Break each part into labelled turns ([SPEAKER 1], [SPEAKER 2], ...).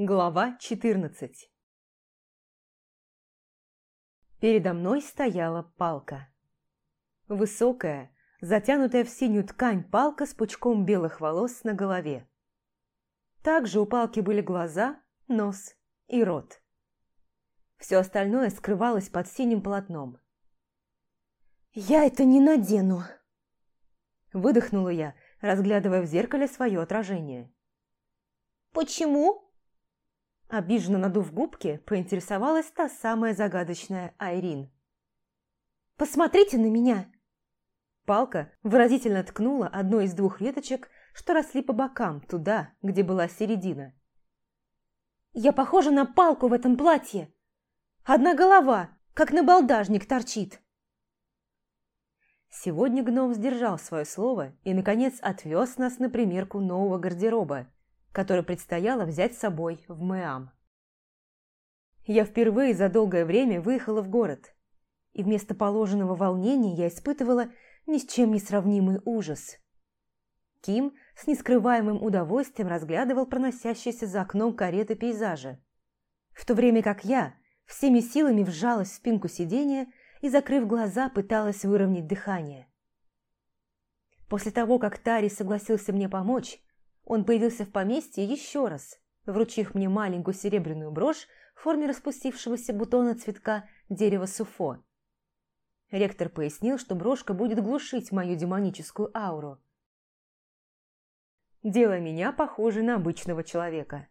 [SPEAKER 1] Глава 14 Передо мной стояла палка. Высокая, затянутая в синюю ткань палка с пучком белых волос на голове. Также у палки были глаза, нос и рот. Все остальное скрывалось под синим полотном. «Я это не надену!» Выдохнула я, разглядывая в зеркале свое отражение.
[SPEAKER 2] «Почему?»
[SPEAKER 1] Обиженно надув губки, поинтересовалась та самая загадочная Айрин.
[SPEAKER 2] «Посмотрите на меня!»
[SPEAKER 1] Палка выразительно ткнула одной из двух веточек, что росли по бокам, туда, где была середина.
[SPEAKER 2] «Я похожа на палку в этом платье! Одна голова, как на балдажник, торчит!»
[SPEAKER 1] Сегодня гном сдержал свое слово и, наконец, отвез нас на примерку нового гардероба, который предстояло взять с собой в Мэам. Я впервые за долгое время выехала в город, и вместо положенного волнения я испытывала ни с чем не сравнимый ужас. Ким с нескрываемым удовольствием разглядывал проносящиеся за окном кареты пейзажа, в то время как я всеми силами вжалась в спинку сиденья и, закрыв глаза, пыталась выровнять дыхание. После того, как Тари согласился мне помочь, он появился в поместье еще раз, вручив мне маленькую серебряную брошь в форме распустившегося бутона цветка дерева суфо. Ректор пояснил, что брошка будет глушить мою демоническую ауру, делая меня похожей на обычного человека.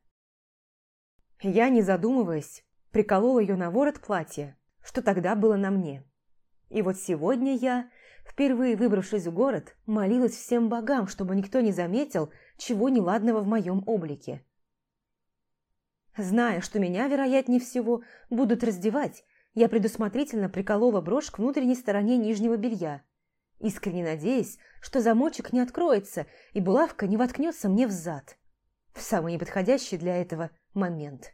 [SPEAKER 1] Я, не задумываясь, приколола ее на ворот платья, что тогда было на мне. И вот сегодня я, впервые выбравшись в город, молилась всем богам, чтобы никто не заметил, чего неладного в моем облике. Зная, что меня, вероятнее всего, будут раздевать, я предусмотрительно приколола брошь к внутренней стороне нижнего белья, искренне надеясь, что замочек не откроется и булавка не воткнется мне в зад. В самый неподходящий для этого момент.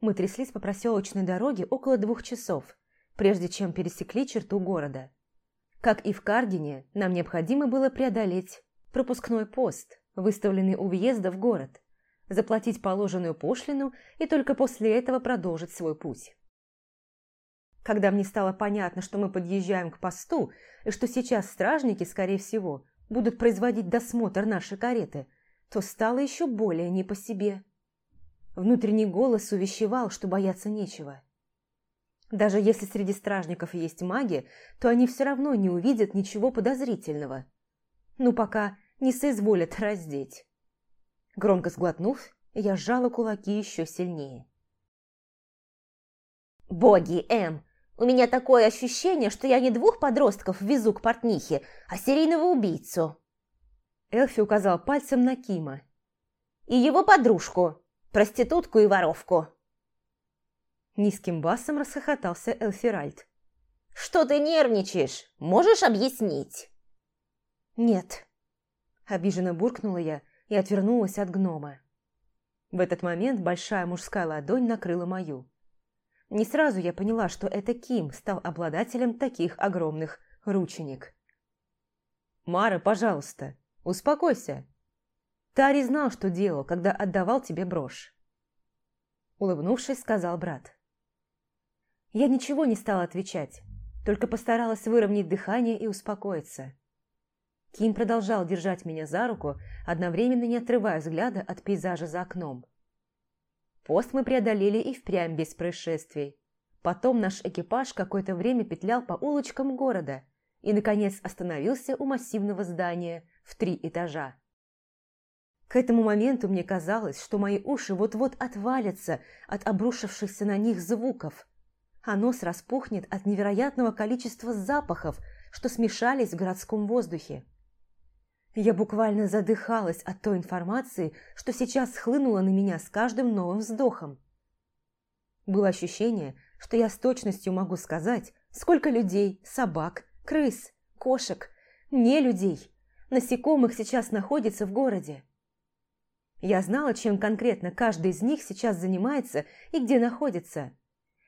[SPEAKER 1] Мы тряслись по проселочной дороге около двух часов, прежде чем пересекли черту города. Как и в Кардине, нам необходимо было преодолеть пропускной пост, выставленный у въезда в город, заплатить положенную пошлину и только после этого продолжить свой путь. Когда мне стало понятно, что мы подъезжаем к посту, и что сейчас стражники, скорее всего, будут производить досмотр нашей кареты, то стало еще более не по себе. Внутренний голос увещевал, что бояться нечего. Даже если среди стражников есть маги, то они все равно не увидят ничего подозрительного. Ну, пока не соизволят раздеть. Громко сглотнув, я сжала кулаки еще сильнее.
[SPEAKER 2] «Боги, Эм! У меня такое ощущение, что я не двух подростков везу к портнихе, а серийного убийцу!»
[SPEAKER 1] Элфи указал пальцем на Кима.
[SPEAKER 2] «И его подружку, проститутку и воровку!»
[SPEAKER 1] Низким басом расхохотался Элфиральд.
[SPEAKER 2] «Что ты нервничаешь? Можешь объяснить?»
[SPEAKER 1] «Нет», Обиженно буркнула я и отвернулась от гнома. В этот момент большая мужская ладонь накрыла мою. Не сразу я поняла, что это Ким стал обладателем таких огромных рученик. «Мара, пожалуйста, успокойся. Тари знал, что делал, когда отдавал тебе брошь». Улыбнувшись, сказал брат. Я ничего не стала отвечать, только постаралась выровнять дыхание и успокоиться. Ким продолжал держать меня за руку, одновременно не отрывая взгляда от пейзажа за окном. Пост мы преодолели и впрямь без происшествий. Потом наш экипаж какое-то время петлял по улочкам города и, наконец, остановился у массивного здания в три этажа. К этому моменту мне казалось, что мои уши вот-вот отвалятся от обрушившихся на них звуков, а нос распухнет от невероятного количества запахов, что смешались в городском воздухе. Я буквально задыхалась от той информации, что сейчас схлынула на меня с каждым новым вздохом. Было ощущение, что я с точностью могу сказать, сколько людей, собак, крыс, кошек, не людей, насекомых сейчас находится в городе. Я знала, чем конкретно каждый из них сейчас занимается и где находится.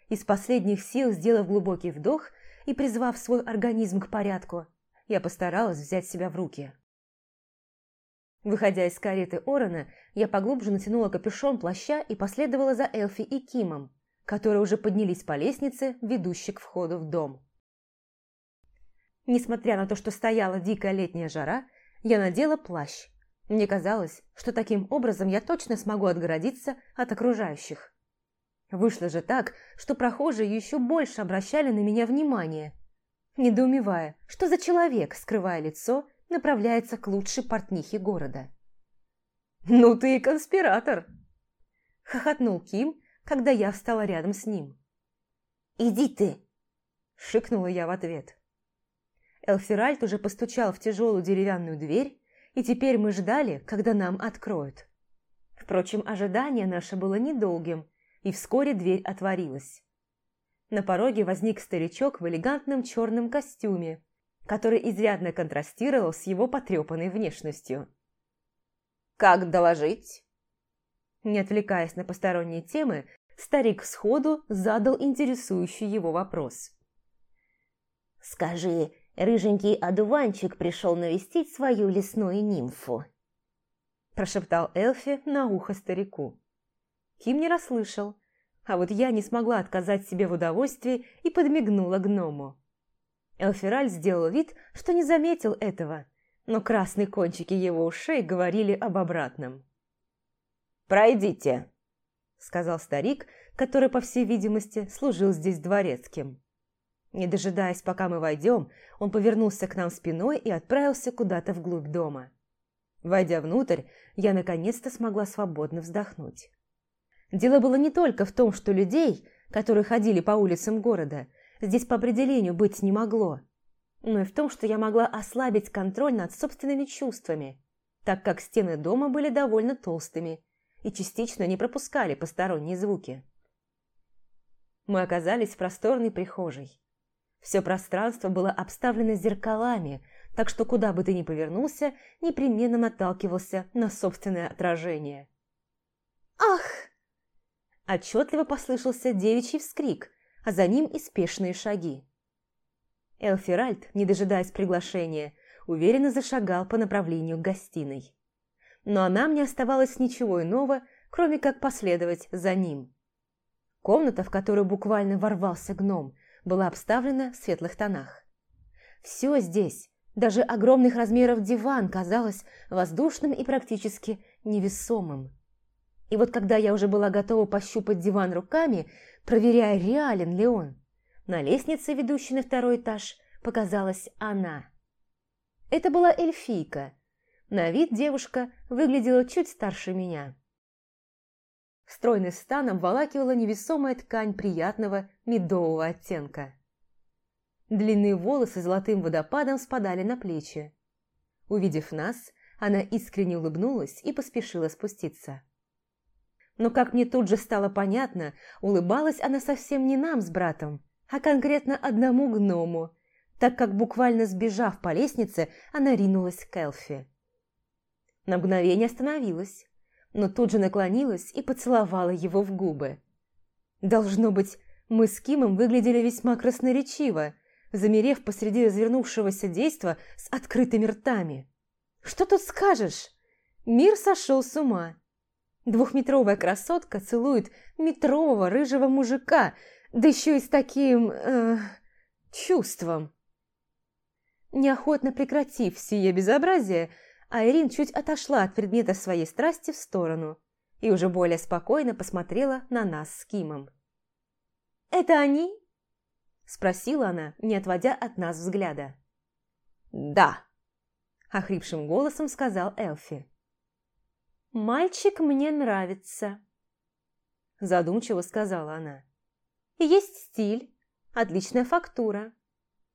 [SPEAKER 1] Из последних сил, сделав глубокий вдох и призвав свой организм к порядку, я постаралась взять себя в руки. Выходя из кареты Орона, я поглубже натянула капюшон плаща и последовала за Элфи и Кимом, которые уже поднялись по лестнице, ведущей к входу в дом. Несмотря на то, что стояла дикая летняя жара, я надела плащ. Мне казалось, что таким образом я точно смогу отгородиться от окружающих. Вышло же так, что прохожие еще больше обращали на меня внимание, недоумевая, что за человек, скрывая лицо, направляется к лучшей портнихе города. «Ну ты и конспиратор!» – хохотнул Ким, когда я встала рядом с ним.
[SPEAKER 2] «Иди ты!»
[SPEAKER 1] – шикнула я в ответ. Элферальд уже постучал в тяжелую деревянную дверь, и теперь мы ждали, когда нам откроют. Впрочем, ожидание наше было недолгим, и вскоре дверь отворилась. На пороге возник старичок в элегантном черном костюме, который изрядно контрастировал с его потрепанной внешностью.
[SPEAKER 2] «Как доложить?»
[SPEAKER 1] Не отвлекаясь на посторонние темы, старик сходу задал интересующий его вопрос.
[SPEAKER 2] «Скажи, рыженький одуванчик пришел навестить свою лесную нимфу?»
[SPEAKER 1] Прошептал Элфи на ухо старику. Ким не расслышал, а вот я не смогла отказать себе в удовольствии и подмигнула гному. Элфераль сделал вид, что не заметил этого, но красные кончики его ушей говорили об обратном.
[SPEAKER 2] «Пройдите», —
[SPEAKER 1] сказал старик, который, по всей видимости, служил здесь дворецким. Не дожидаясь, пока мы войдем, он повернулся к нам спиной и отправился куда-то вглубь дома. Войдя внутрь, я наконец-то смогла свободно вздохнуть. Дело было не только в том, что людей, которые ходили по улицам города, здесь по определению быть не могло, но и в том, что я могла ослабить контроль над собственными чувствами, так как стены дома были довольно толстыми и частично не пропускали посторонние звуки. Мы оказались в просторной прихожей. Все пространство было обставлено зеркалами, так что куда бы ты ни повернулся, непременно наталкивался на собственное отражение.
[SPEAKER 2] «Ах!»
[SPEAKER 1] Отчетливо послышался девичий вскрик, а за ним и спешные шаги. Элфиральд, не дожидаясь приглашения, уверенно зашагал по направлению к гостиной. Но нам не оставалось ничего иного, кроме как последовать за ним. Комната, в которую буквально ворвался гном, была обставлена в светлых тонах. Все здесь, даже огромных размеров диван, казалось воздушным и практически невесомым. И вот когда я уже была готова пощупать диван руками, проверяя, реален ли он, на лестнице, ведущей на второй этаж, показалась она. Это была эльфийка. На вид девушка выглядела чуть старше меня. Стройный стан обволакивала невесомая ткань приятного медового оттенка. Длинные волосы золотым водопадом спадали на плечи. Увидев нас, она искренне улыбнулась и поспешила спуститься. Но, как мне тут же стало понятно, улыбалась она совсем не нам с братом, а конкретно одному гному, так как, буквально сбежав по лестнице, она ринулась к Элфи. На мгновение остановилась, но тут же наклонилась и поцеловала его в губы. Должно быть, мы с Кимом выглядели весьма красноречиво, замерев посреди развернувшегося действа с открытыми ртами. Что тут скажешь? Мир сошел с ума. Двухметровая красотка целует метрового рыжего мужика, да еще и с таким... Э, чувством. Неохотно прекратив сие безобразие, Айрин чуть отошла от предмета своей страсти в сторону и уже более спокойно посмотрела на нас с Кимом. «Это они?» – спросила она, не отводя от нас взгляда.
[SPEAKER 2] «Да», –
[SPEAKER 1] охрипшим голосом сказал Элфи. «Мальчик мне нравится», – задумчиво сказала она. «Есть стиль, отличная фактура,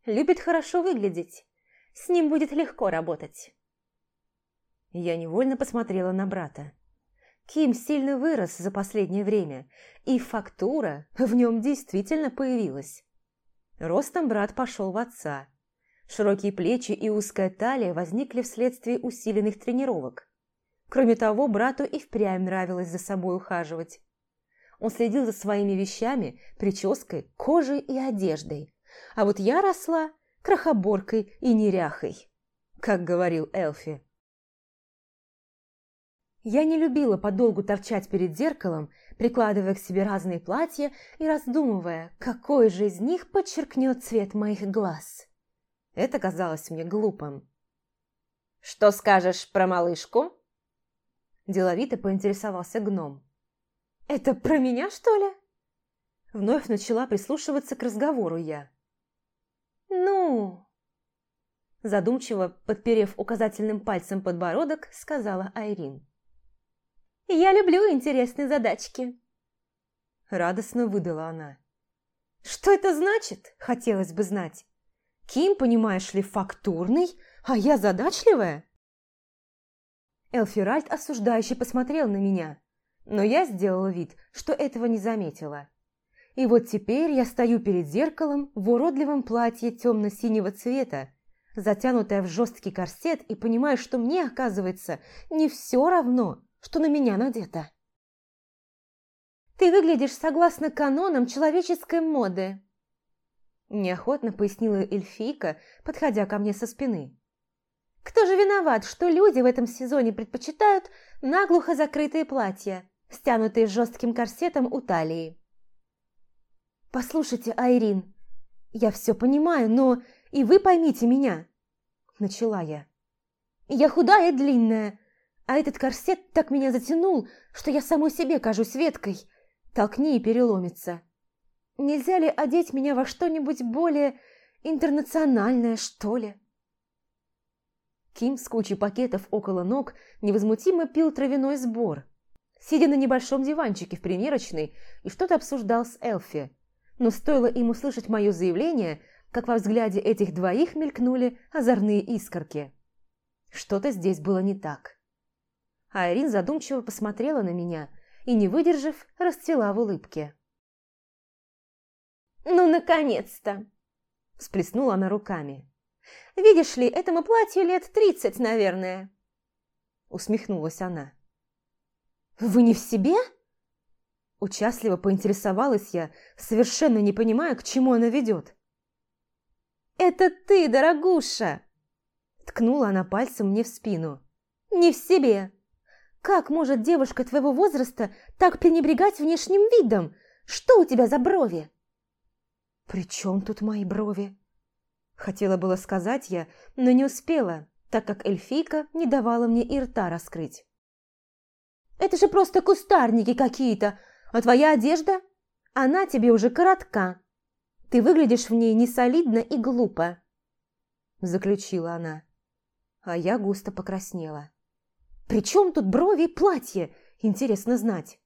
[SPEAKER 1] любит хорошо выглядеть, с ним будет легко работать». Я невольно посмотрела на брата. Ким сильно вырос за последнее время, и фактура в нем действительно появилась. Ростом брат пошел в отца. Широкие плечи и узкая талия возникли вследствие усиленных тренировок. Кроме того, брату и впрямь нравилось за собой ухаживать. Он следил за своими вещами, прической, кожей и одеждой. А вот я росла крохоборкой и неряхой, как говорил Элфи. Я не любила подолгу торчать перед зеркалом, прикладывая к себе разные платья и раздумывая, какой же из них подчеркнет цвет моих глаз. Это казалось мне глупым.
[SPEAKER 2] «Что скажешь про малышку?»
[SPEAKER 1] Деловито поинтересовался гном. «Это про меня, что ли?» Вновь начала прислушиваться к разговору я. «Ну...» Задумчиво, подперев указательным пальцем подбородок, сказала Айрин. «Я люблю интересные задачки!» Радостно выдала она. «Что это значит? Хотелось бы знать. Ким, понимаешь ли, фактурный, а я задачливая?» Элфиральд осуждающе посмотрел на меня, но я сделала вид, что этого не заметила. И вот теперь я стою перед зеркалом в уродливом платье темно-синего цвета, затянутая в жесткий корсет, и понимаю, что мне, оказывается, не все равно, что на меня надето. «Ты выглядишь согласно канонам человеческой моды», неохотно пояснила эльфийка, подходя ко мне со спины. «Кто же виноват, что люди в этом сезоне предпочитают наглухо закрытые платья, стянутые жестким корсетом у талии?» «Послушайте, Айрин, я все понимаю, но и вы поймите меня!» Начала я. «Я худая и длинная, а этот корсет так меня затянул, что я самой себе кажусь веткой. Толкни и переломится. Нельзя ли одеть меня во что-нибудь более интернациональное, что ли?» Ким с кучей пакетов около ног невозмутимо пил травяной сбор, сидя на небольшом диванчике в примерочной и что-то обсуждал с Элфи но стоило им услышать мое заявление, как во взгляде этих двоих мелькнули озорные искорки. Что-то здесь было не так. Айрин задумчиво посмотрела на меня и, не выдержав, расцвела в улыбке. «Ну, наконец-то!» – всплеснула она руками. «Видишь ли, этому платью лет тридцать, наверное!» Усмехнулась она. «Вы не в себе?» Участливо поинтересовалась я, совершенно не понимая, к чему она ведет. «Это ты, дорогуша!» Ткнула она пальцем мне в спину. «Не в себе! Как может девушка твоего возраста так пренебрегать внешним видом? Что у тебя за брови?» «При чем тут мои брови?» Хотела было сказать я, но не успела, так как эльфийка не давала мне и рта раскрыть. «Это же просто кустарники какие-то, а твоя одежда? Она тебе уже коротка. Ты выглядишь в ней несолидно и глупо», – заключила она. А я густо покраснела. «При чем тут брови и платье? Интересно знать».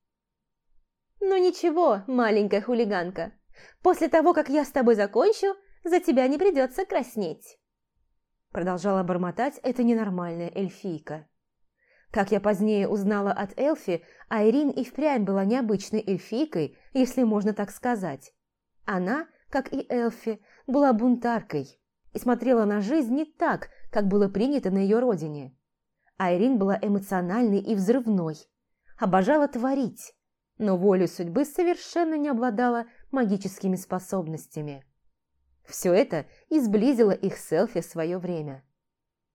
[SPEAKER 1] «Ну ничего, маленькая хулиганка. После того, как я с тобой закончу, за тебя не придется краснеть». Продолжала бормотать эта ненормальная эльфийка. Как я позднее узнала от Элфи, Айрин и впрямь была необычной эльфийкой, если можно так сказать. Она, как и Элфи, была бунтаркой и смотрела на жизнь не так, как было принято на ее родине. Айрин была эмоциональной и взрывной, обожала творить, но волю судьбы совершенно не обладала магическими способностями. Все это изблизило их с Элфи в свое время.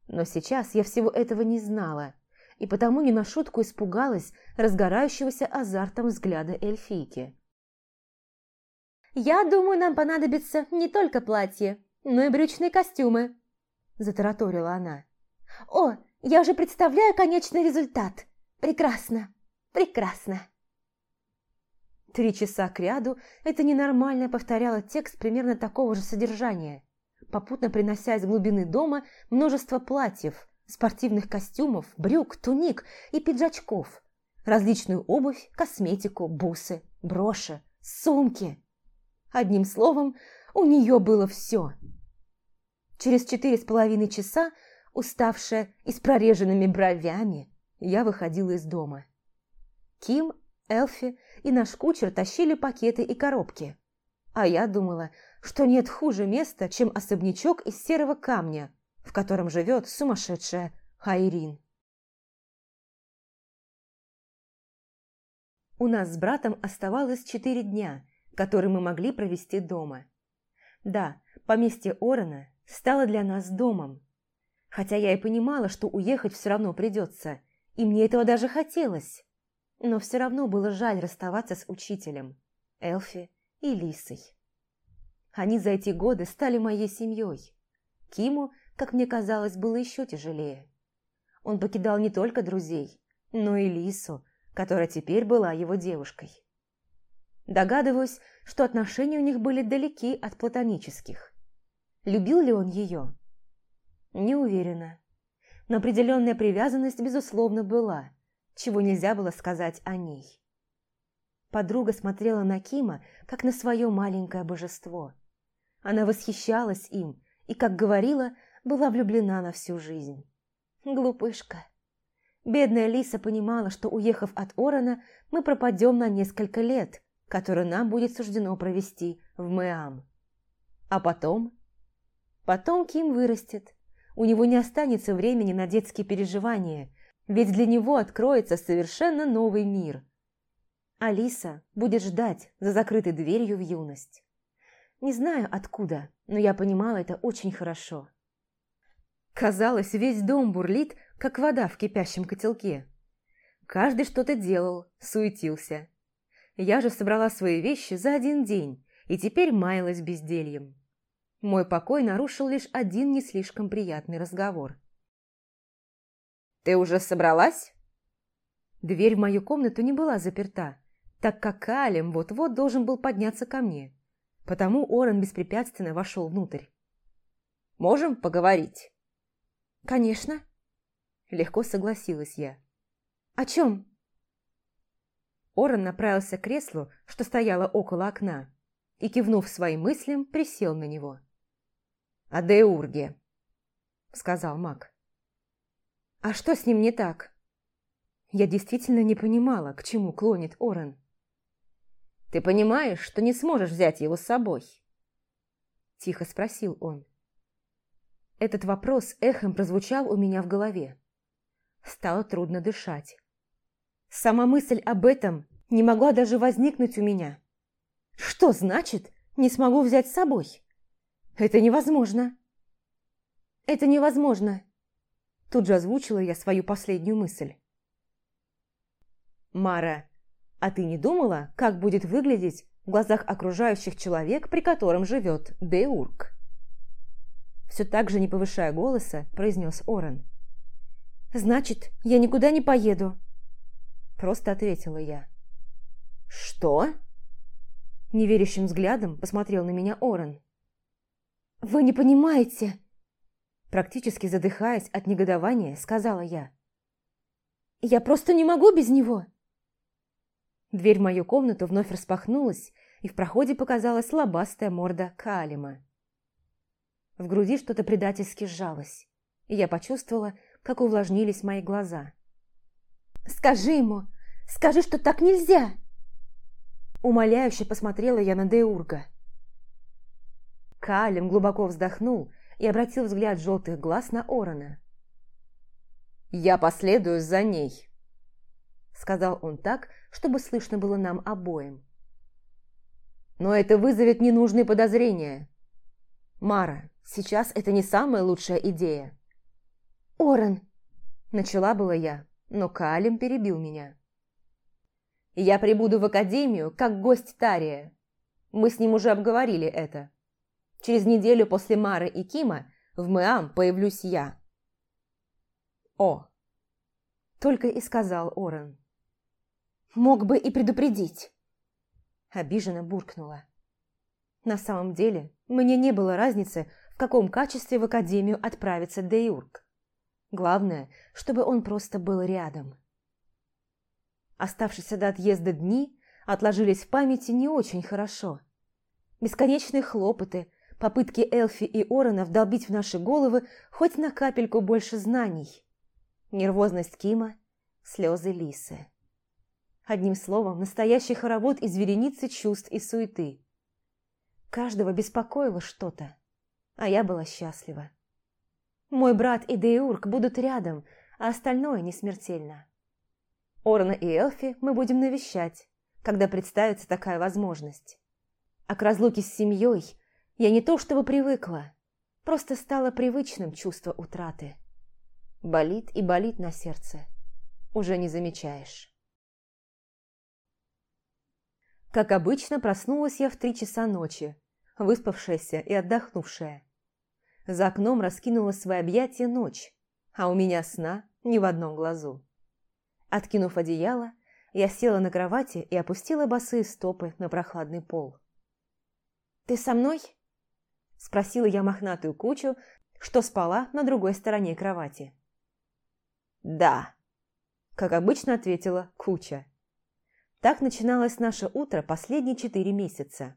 [SPEAKER 1] Но сейчас я всего этого не знала – и потому не на шутку испугалась разгорающегося азартом взгляда эльфийки. «Я думаю, нам понадобится не только платье, но и брючные костюмы», – затараторила она. «О, я уже представляю конечный результат! Прекрасно! Прекрасно!» Три часа кряду это ненормально повторяло текст примерно такого же содержания, попутно принося из глубины дома множество платьев, спортивных костюмов, брюк, туник и пиджачков, различную обувь, косметику, бусы, броши, сумки. Одним словом, у нее было все. Через четыре с половиной часа, уставшая и с прореженными бровями, я выходила из дома. Ким, Элфи и наш кучер тащили пакеты и коробки. А я думала, что нет хуже места, чем особнячок из серого камня – в котором живет сумасшедшая Хайрин. У нас с братом оставалось четыре дня, которые мы могли провести дома. Да, поместье Орена стало для нас домом. Хотя я и понимала, что уехать все равно придется, и мне этого даже хотелось. Но все равно было жаль расставаться с учителем, Элфи и Лисой. Они за эти годы стали моей семьей. Киму, как мне казалось, было еще тяжелее. Он покидал не только друзей, но и Лису, которая теперь была его девушкой. Догадываюсь, что отношения у них были далеки от платонических. Любил ли он ее? Не уверена. Но определенная привязанность, безусловно, была, чего нельзя было сказать о ней. Подруга смотрела на Кима, как на свое маленькое божество. Она восхищалась им и, как говорила, была влюблена на всю жизнь. Глупышка. Бедная Лиса понимала, что, уехав от Орона, мы пропадем на несколько лет, которые нам будет суждено провести в Мэам. А потом? Потом Ким вырастет. У него не останется времени на детские переживания, ведь для него откроется совершенно новый мир. Алиса будет ждать за закрытой дверью в юность. Не знаю откуда, но я понимала это очень хорошо. Казалось, весь дом бурлит, как вода в кипящем котелке. Каждый что-то делал, суетился. Я же собрала свои вещи за один день и теперь маялась бездельем. Мой покой нарушил лишь один не слишком приятный разговор. «Ты уже собралась?» Дверь в мою комнату не была заперта, так как Калем вот-вот должен был подняться ко мне. Потому Орен беспрепятственно вошел внутрь. «Можем поговорить?» «Конечно», – легко согласилась я. «О чем?» Орен направился к креслу, что стояло около окна, и, кивнув своим мыслям, присел на него. «О Деурге», – сказал маг. «А что с ним не так?» Я действительно не понимала, к чему клонит Орен. «Ты понимаешь, что не сможешь взять его с собой?» Тихо спросил он. Этот вопрос эхом прозвучал у меня в голове. Стало трудно дышать. Сама мысль об этом не могла даже возникнуть у меня. Что значит «не смогу взять с собой»? Это невозможно. Это невозможно. Тут же озвучила я свою последнюю мысль. Мара, а ты не думала, как будет выглядеть в глазах окружающих человек, при котором живет Деурк? все так же не повышая голоса, произнес Орен. «Значит, я никуда не поеду», – просто ответила я. «Что?» Неверящим взглядом посмотрел на меня Орен. «Вы не понимаете!» Практически задыхаясь от негодования, сказала я. «Я просто не могу без него!» Дверь в мою комнату вновь распахнулась, и в проходе показалась лобастая морда Калима. В груди что-то предательски сжалось, и я почувствовала, как увлажнились мои глаза. «Скажи ему! Скажи, что так нельзя!» Умоляюще посмотрела я на Деурга. Калим глубоко вздохнул и обратил взгляд желтых глаз на Орона. «Я последую за ней», — сказал он так, чтобы слышно было нам обоим. «Но это вызовет ненужные подозрения. Мара, Сейчас это не самая лучшая идея. «Орен!» – начала была я, но Калим перебил меня. «Я прибуду в академию как гость Тария. Мы с ним уже обговорили это. Через неделю после Мары и Кима в Мэам появлюсь я». «О!» – только и сказал Орен. «Мог бы и предупредить!» Обиженно буркнула. На самом деле, мне не было разницы, каком качестве в академию отправится Деюрк. Главное, чтобы он просто был рядом. Оставшиеся до отъезда дни отложились в памяти не очень хорошо. Бесконечные хлопоты, попытки Элфи и Орона вдолбить в наши головы хоть на капельку больше знаний. Нервозность Кима, слезы Лисы. Одним словом, настоящий хоровод из вереницы чувств и суеты. Каждого беспокоило что-то а я была счастлива. Мой брат и Деюрк будут рядом, а остальное не смертельно. Орна и Элфи мы будем навещать, когда представится такая возможность. А к разлуке с семьей я не то чтобы привыкла, просто стало привычным чувство утраты. Болит и болит на сердце. уже не замечаешь. Как обычно, проснулась я в три часа ночи, выспавшаяся и отдохнувшая. За окном раскинула свои объятия ночь, а у меня сна ни в одном глазу. Откинув одеяло, я села на кровати и опустила босые стопы на прохладный пол. «Ты со мной?» – спросила я мохнатую кучу, что спала на другой стороне кровати. «Да», – как обычно ответила куча. Так начиналось наше утро последние четыре месяца.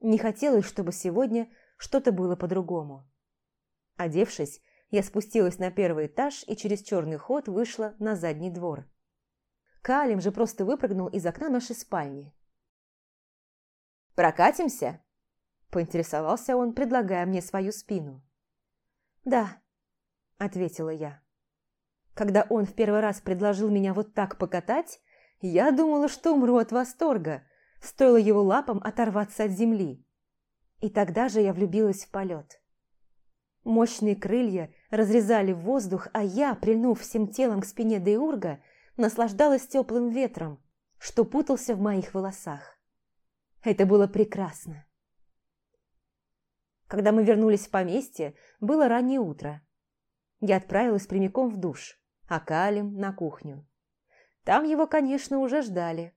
[SPEAKER 1] Не хотелось, чтобы сегодня что-то было по-другому. Одевшись, я спустилась на первый этаж и через черный ход вышла на задний двор. Калим же просто выпрыгнул из окна нашей спальни. «Прокатимся?» – поинтересовался он, предлагая мне свою спину. «Да», – ответила я. Когда он в первый раз предложил меня вот так покатать, я думала, что умру от восторга, стоило его лапам оторваться от земли. И тогда же я влюбилась в полет. Мощные крылья разрезали воздух, а я, прильнув всем телом к спине Деурга, наслаждалась теплым ветром, что путался в моих волосах. Это было прекрасно. Когда мы вернулись в поместье, было раннее утро. Я отправилась прямиком в душ, а Калим на кухню. Там его, конечно, уже ждали.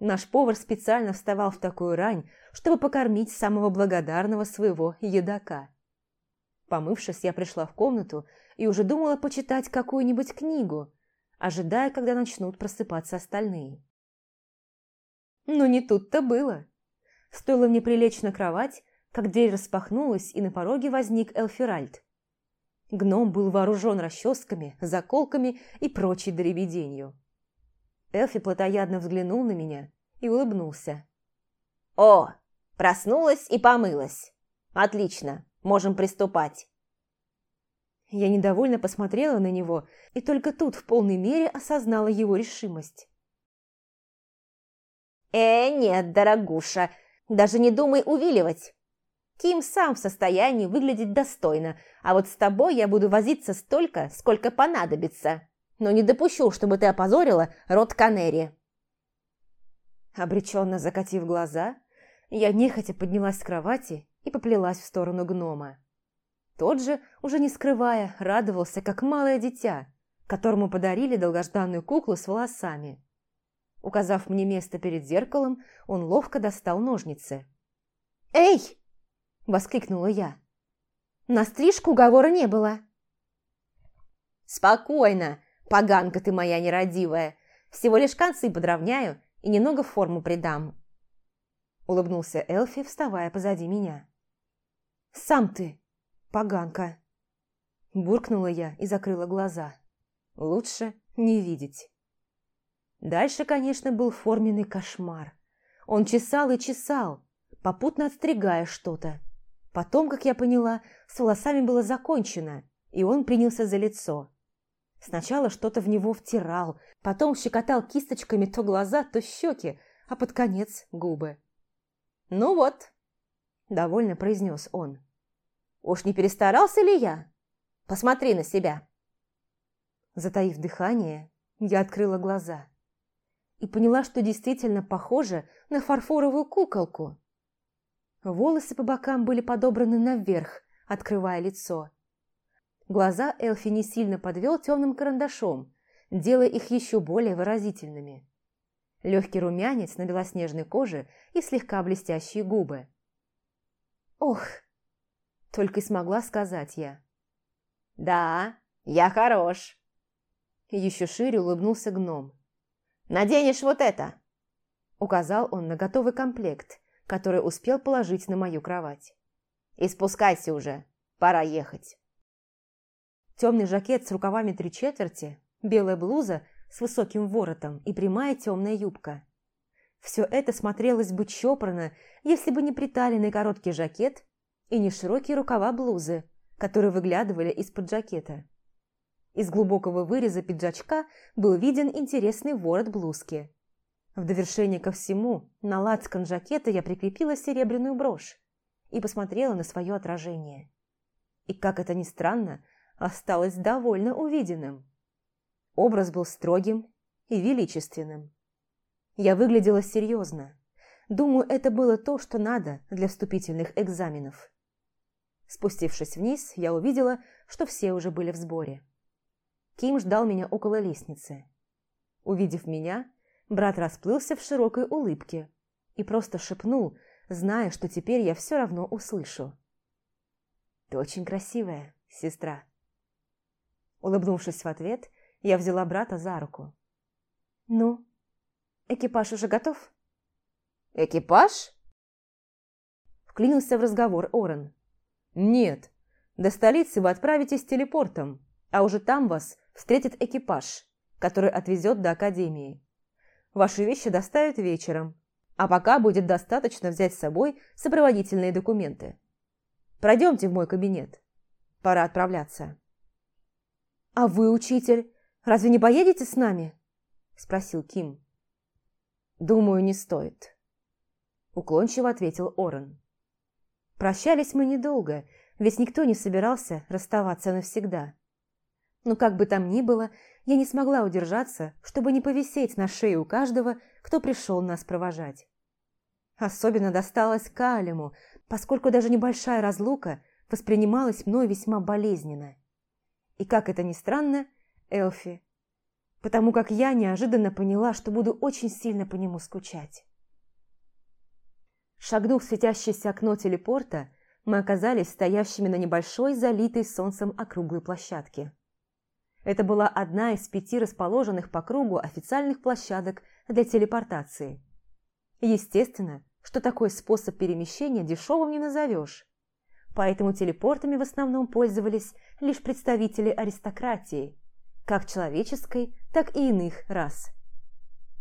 [SPEAKER 1] Наш повар специально вставал в такую рань, чтобы покормить самого благодарного своего едока. Помывшись, я пришла в комнату и уже думала почитать какую-нибудь книгу, ожидая, когда начнут просыпаться остальные. Но не тут-то было. Стоило мне прилечь на кровать, как дверь распахнулась, и на пороге возник Элферальд. Гном был вооружен расческами, заколками и прочей дребеденью. Элфи плотоядно взглянул на меня и улыбнулся.
[SPEAKER 2] «О, проснулась и помылась. Отлично, можем приступать».
[SPEAKER 1] Я недовольно посмотрела на него и только тут в полной мере осознала его решимость.
[SPEAKER 2] «Э, нет, дорогуша, даже не думай увиливать. Ким сам в состоянии выглядеть достойно, а вот с тобой я буду возиться столько, сколько понадобится» но не допущу, чтобы ты опозорила род Канери».
[SPEAKER 1] Обреченно закатив глаза, я нехотя поднялась с кровати и поплелась в сторону гнома. Тот же, уже не скрывая, радовался, как малое дитя, которому подарили долгожданную куклу с волосами. Указав мне место перед зеркалом, он ловко достал ножницы.
[SPEAKER 2] «Эй!» – воскликнула я. «На стрижку уговора не было». «Спокойно! Поганка ты моя нерадивая. Всего лишь концы подровняю и немного форму придам.
[SPEAKER 1] Улыбнулся Элфи, вставая позади меня. «Сам ты, поганка!» Буркнула я и закрыла глаза. Лучше не видеть. Дальше, конечно, был форменный кошмар. Он чесал и чесал, попутно отстригая что-то. Потом, как я поняла, с волосами было закончено, и он принялся за лицо. Сначала что-то в него втирал, потом щекотал кисточками то глаза, то щеки, а под конец губы. «Ну вот», – довольно произнес он. «Уж не перестарался ли я? Посмотри на себя». Затаив дыхание, я открыла глаза и поняла, что действительно похожа на фарфоровую куколку. Волосы по бокам были подобраны наверх, открывая лицо – Глаза Элфи не сильно подвел темным карандашом, делая их еще более выразительными. Легкий румянец на белоснежной коже и слегка блестящие губы. «Ох!» – только и смогла сказать я.
[SPEAKER 2] «Да, я хорош!»
[SPEAKER 1] Еще шире улыбнулся гном.
[SPEAKER 2] «Наденешь вот это!»
[SPEAKER 1] Указал он на готовый комплект, который успел положить на мою кровать.
[SPEAKER 2] «И спускайся уже, пора ехать!»
[SPEAKER 1] Темный жакет с рукавами три четверти, белая блуза с высоким воротом и прямая темная юбка. Все это смотрелось бы чопорно, если бы не приталенный короткий жакет и не широкие рукава блузы, которые выглядывали из-под жакета. Из глубокого выреза пиджачка был виден интересный ворот блузки. В довершение ко всему, на лацкан жакета я прикрепила серебряную брошь и посмотрела на свое отражение. И, как это ни странно, осталась довольно увиденным. Образ был строгим и величественным. Я выглядела серьезно. Думаю, это было то, что надо для вступительных экзаменов. Спустившись вниз, я увидела, что все уже были в сборе. Ким ждал меня около лестницы. Увидев меня, брат расплылся в широкой улыбке и просто шепнул, зная, что теперь я все равно услышу. «Ты очень красивая, сестра». Улыбнувшись в ответ, я взяла брата за руку. «Ну, экипаж уже готов?»
[SPEAKER 2] «Экипаж?»
[SPEAKER 1] Вклинился в разговор Орен. «Нет, до столицы вы отправитесь телепортом, а уже там вас встретит экипаж, который отвезет до Академии. Ваши вещи доставят вечером, а пока будет достаточно взять с собой сопроводительные документы. Пройдемте в мой кабинет. Пора отправляться». «А вы, учитель, разве не поедете с нами?» – спросил Ким. «Думаю, не стоит», – уклончиво ответил Орен. Прощались мы недолго, ведь никто не собирался расставаться навсегда. Но как бы там ни было, я не смогла удержаться, чтобы не повисеть на шее у каждого, кто пришел нас провожать. Особенно досталось Калему, поскольку даже небольшая разлука воспринималась мной весьма болезненно. И, как это ни странно, Элфи, потому как я неожиданно поняла, что буду очень сильно по нему скучать. Шагнув в светящееся окно телепорта, мы оказались стоящими на небольшой, залитой солнцем округлой площадке. Это была одна из пяти расположенных по кругу официальных площадок для телепортации. Естественно, что такой способ перемещения дешевым не назовешь. Поэтому телепортами в основном пользовались лишь представители аристократии, как человеческой, так и иных рас.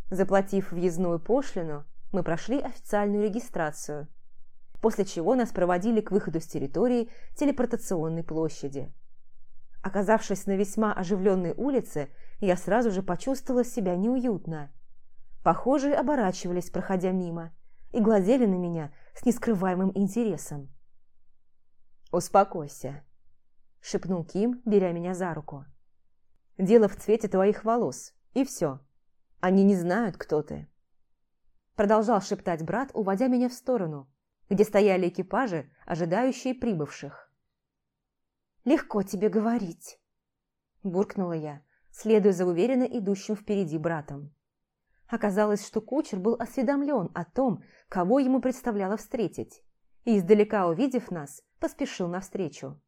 [SPEAKER 1] Заплатив въездную пошлину, мы прошли официальную регистрацию, после чего нас проводили к выходу с территории телепортационной площади. Оказавшись на весьма оживленной улице, я сразу же почувствовала себя неуютно. Похожие оборачивались, проходя мимо, и глазели на меня с нескрываемым интересом. «Успокойся», – шепнул Ким, беря меня за руку. «Дело в цвете твоих волос, и все. Они не знают, кто ты». Продолжал шептать брат, уводя меня в сторону, где стояли экипажи, ожидающие прибывших. «Легко тебе говорить», – буркнула я, следуя за уверенно идущим впереди братом. Оказалось, что кучер был осведомлен о том, кого ему представляло встретить, и, издалека увидев нас, поспешил навстречу.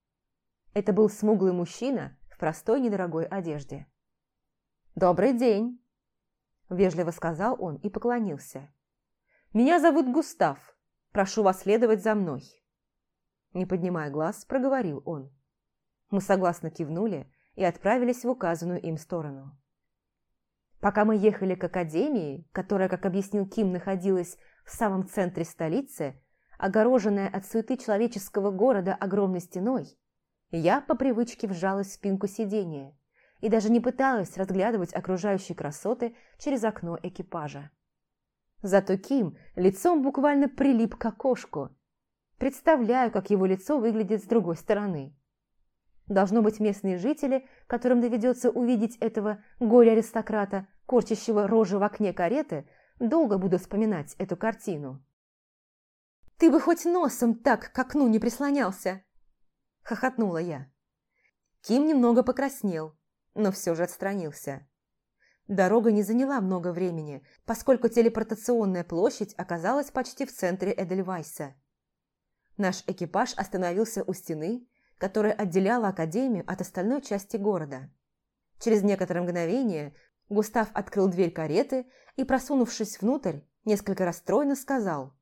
[SPEAKER 1] Это был смуглый мужчина в простой недорогой одежде. «Добрый день!» – вежливо сказал он и поклонился. «Меня зовут Густав. Прошу вас следовать за мной». Не поднимая глаз, проговорил он. Мы согласно кивнули и отправились в указанную им сторону. Пока мы ехали к академии, которая, как объяснил Ким, находилась в самом центре столицы, огороженная от суеты человеческого города огромной стеной, я по привычке вжалась в спинку сидения и даже не пыталась разглядывать окружающие красоты через окно экипажа. Зато Ким лицом буквально прилип к окошку. Представляю, как его лицо выглядит с другой стороны. Должно быть местные жители, которым доведется увидеть этого горе-аристократа, корчащего рожи в окне кареты, долго будут вспоминать эту картину. «Ты бы хоть носом так к окну не прислонялся!» – хохотнула я. Ким немного покраснел, но все же отстранился. Дорога не заняла много времени, поскольку телепортационная площадь оказалась почти в центре Эдельвайса. Наш экипаж остановился у стены, которая отделяла Академию от остальной части города. Через некоторое мгновение Густав открыл дверь кареты и, просунувшись внутрь, несколько расстроенно сказал.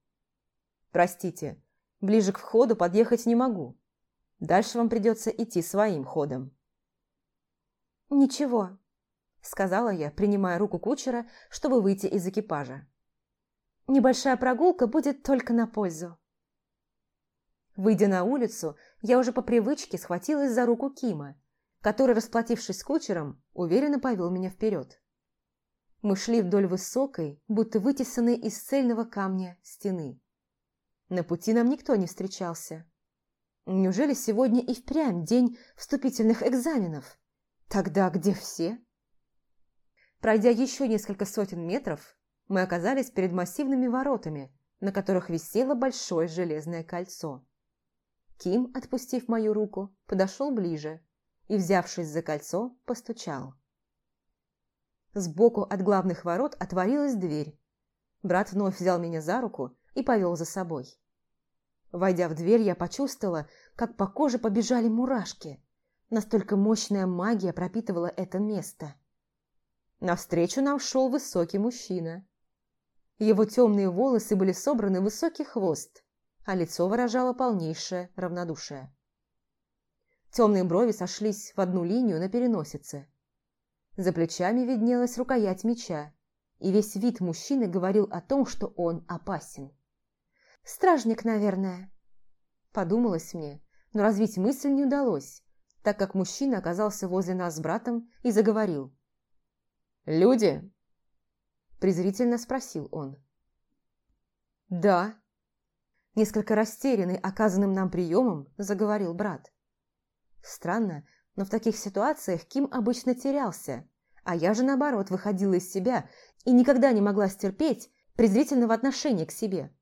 [SPEAKER 1] «Простите, ближе к входу подъехать не могу. Дальше вам придется идти своим ходом». «Ничего, – сказала я, принимая руку кучера, чтобы выйти из экипажа. «Небольшая прогулка будет только на пользу». Выйдя на улицу, я уже по привычке схватилась за руку Кима, который, расплатившись с кучером, уверенно повел меня вперед. Мы шли вдоль высокой, будто вытесанной из цельного камня стены. На пути нам никто не встречался. Неужели сегодня и впрямь день вступительных экзаменов? Тогда где все? Пройдя еще несколько сотен метров, мы оказались перед массивными воротами, на которых висело большое железное кольцо. Ким, отпустив мою руку, подошел ближе и, взявшись за кольцо, постучал. Сбоку от главных ворот отворилась дверь. Брат вновь взял меня за руку и повел за собой. Войдя в дверь, я почувствовала, как по коже побежали мурашки. Настолько мощная магия пропитывала это место. Навстречу нам шел высокий мужчина. Его темные волосы были собраны в высокий хвост, а лицо выражало полнейшее равнодушие. Темные брови сошлись в одну линию на переносице. За плечами виднелась рукоять меча, и весь вид мужчины говорил о том, что он опасен. «Стражник, наверное», – подумалось мне, но развить мысль не удалось, так как мужчина оказался возле нас с братом и заговорил. «Люди?» – презрительно спросил он. «Да». Несколько растерянный оказанным нам приемом, заговорил брат. Странно, но в таких ситуациях Ким обычно терялся, а я же, наоборот, выходила из себя и никогда не могла стерпеть презрительного отношения к себе.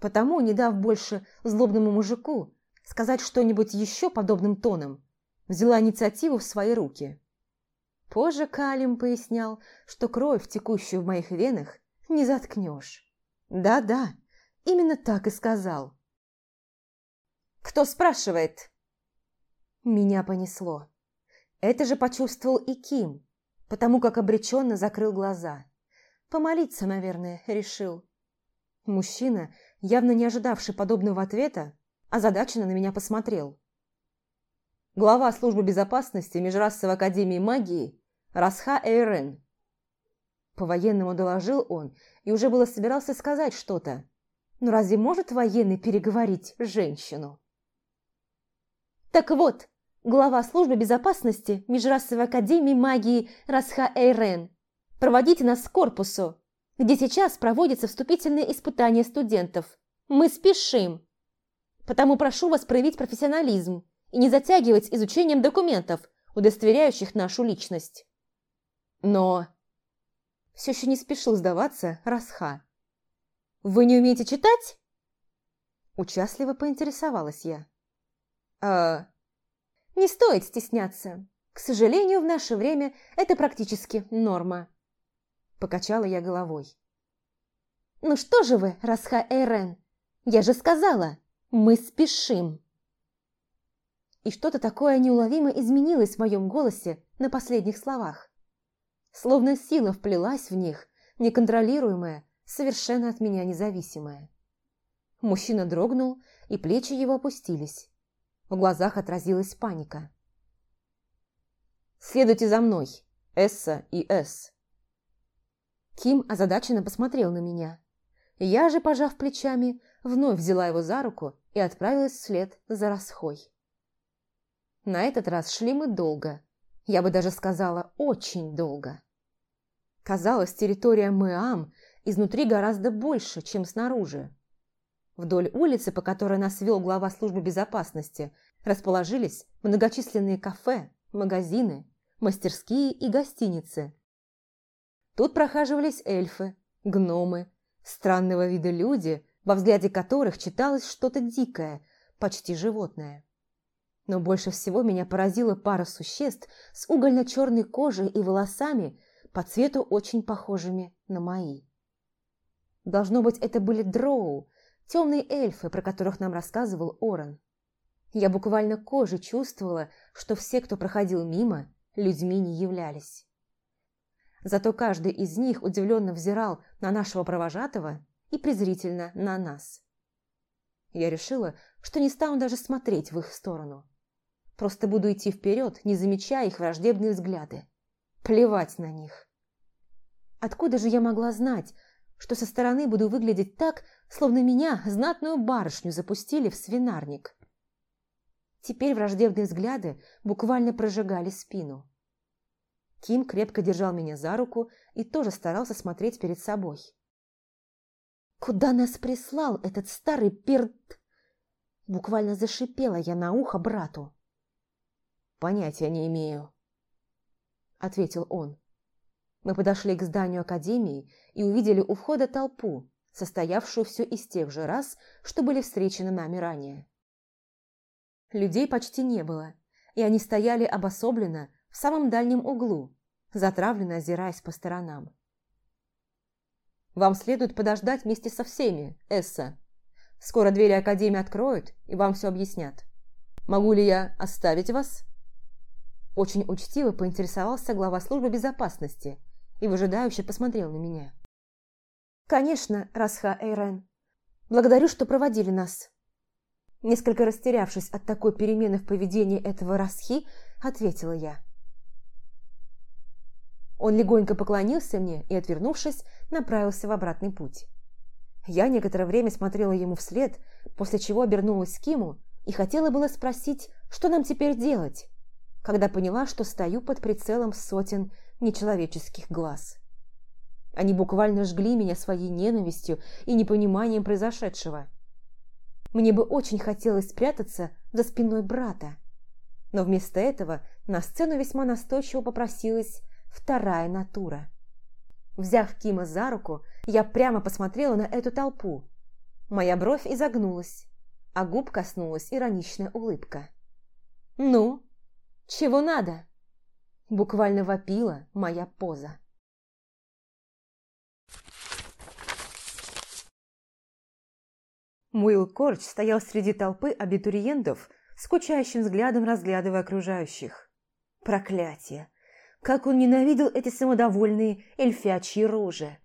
[SPEAKER 1] Потому, не дав больше злобному мужику сказать что-нибудь еще подобным тоном, взяла инициативу в свои руки. Позже Калим пояснял, что кровь, текущую в моих венах, не заткнешь. Да-да, именно так и сказал. «Кто спрашивает?» Меня понесло. Это же почувствовал и Ким, потому как обреченно закрыл глаза. Помолиться, наверное, решил. Мужчина, явно не ожидавший подобного ответа, озадаченно на меня посмотрел. Глава службы безопасности Межрасовой академии магии Расха Эйрен. По-военному доложил он и уже было собирался сказать что-то. Но разве может военный переговорить женщину? Так вот, глава службы безопасности Межрасовой академии магии Расха Эйрен. Проводите нас к корпусу, где сейчас проводятся вступительные испытания студентов. Мы спешим. Потому прошу вас проявить профессионализм и не затягивать изучением документов, удостоверяющих нашу личность. Но... Все еще не спешил сдаваться Расха. «Вы не умеете читать?» Участливо поинтересовалась я. «А...» «Не стоит стесняться. К сожалению, в наше время это практически норма». Покачала я головой. «Ну что же вы, Расха Эйрен? Я же сказала, мы спешим!» И что-то такое неуловимо изменилось в моем голосе на последних словах. Словно сила вплелась в них, неконтролируемая, совершенно от меня независимая. Мужчина дрогнул, и плечи его опустились. В глазах отразилась паника. «Следуйте за мной, Эсса и Эс». Ким озадаченно посмотрел на меня. Я же, пожав плечами, вновь взяла его за руку и отправилась вслед за Расхой. На этот раз шли мы долго. Я бы даже сказала, очень долго. Казалось, территория Мэам изнутри гораздо больше, чем снаружи. Вдоль улицы, по которой нас вел глава службы безопасности, расположились многочисленные кафе, магазины, мастерские и гостиницы. Тут прохаживались эльфы, гномы, странного вида люди, во взгляде которых читалось что-то дикое, почти животное. Но больше всего меня поразила пара существ с угольно-черной кожей и волосами, по цвету очень похожими на мои. Должно быть, это были дроу, темные эльфы, про которых нам рассказывал Оран. Я буквально кожей чувствовала, что все, кто проходил мимо, людьми не являлись. Зато каждый из них удивленно взирал на нашего провожатого и презрительно на нас. Я решила, что не стану даже смотреть в их сторону. Просто буду идти вперед, не замечая их враждебные взгляды. Плевать на них. Откуда же я могла знать, что со стороны буду выглядеть так, словно меня, знатную барышню, запустили в свинарник? Теперь враждебные взгляды буквально прожигали спину. Ким крепко держал меня за руку и тоже старался смотреть перед собой. «Куда нас прислал этот старый перд...» Буквально зашипела я на ухо брату. «Понятия не имею», — ответил он. Мы подошли к зданию академии и увидели у входа толпу, состоявшую все из тех же раз, что были встречены нами ранее. Людей почти не было, и они стояли обособленно в самом дальнем углу, затравленно озираясь по сторонам. «Вам следует подождать вместе со всеми, Эсса. Скоро двери Академии откроют, и вам все объяснят. Могу ли я оставить вас?» Очень учтиво поинтересовался глава службы безопасности и выжидающе посмотрел на меня. «Конечно, Расха Эйрен. Благодарю, что проводили нас». Несколько растерявшись от такой перемены в поведении этого Расхи, ответила я. Он легонько поклонился мне и, отвернувшись, направился в обратный путь. Я некоторое время смотрела ему вслед, после чего обернулась к Киму и хотела было спросить, что нам теперь делать, когда поняла, что стою под прицелом сотен нечеловеческих глаз. Они буквально жгли меня своей ненавистью и непониманием произошедшего. Мне бы очень хотелось спрятаться за спиной брата, но вместо этого на сцену весьма настойчиво попросилась вторая натура. Взяв Кима за руку, я прямо посмотрела на эту толпу. Моя бровь изогнулась, а губ коснулась ироничная улыбка. «Ну, чего надо?» Буквально вопила моя поза. Уилл Корч стоял среди толпы абитуриентов, скучающим взглядом разглядывая окружающих. Проклятие! Как он ненавидел эти самодовольные эльфячьи рожи!